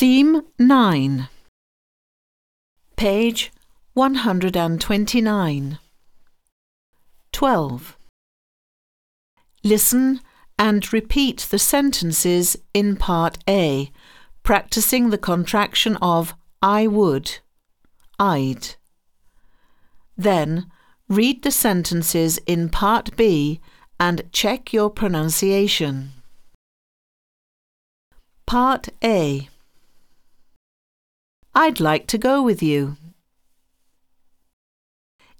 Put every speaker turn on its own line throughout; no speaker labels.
Theme 9 Page 129 12. Listen and repeat the sentences in Part A, practicing the contraction of I would, I'd. Then read the sentences in Part B and check your pronunciation. Part A I'd like to go with you.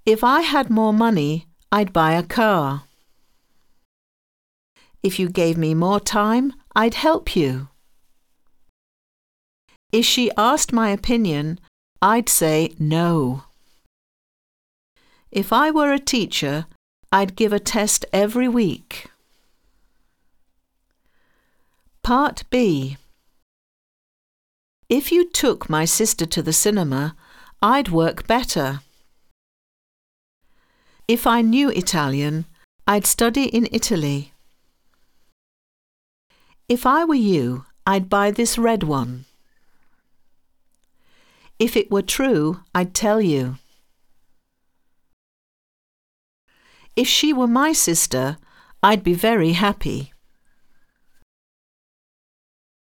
If I had more money, I'd buy a car. If you gave me more time, I'd help you. If she asked my opinion, I'd say no. If I were a teacher, I'd give a test every week. Part B if you took my sister to the cinema, I'd work better. If I knew Italian, I'd study in Italy. If I were you, I'd buy this red one. If it were true, I'd tell you. If she were my sister, I'd be very happy.